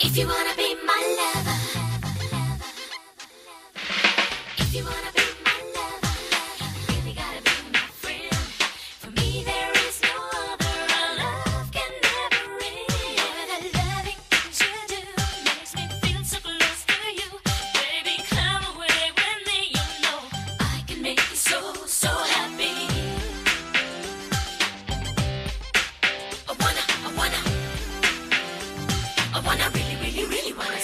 If you wanna be my lover, if you wanna be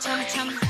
chum chum.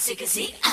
Así que sí. Ah.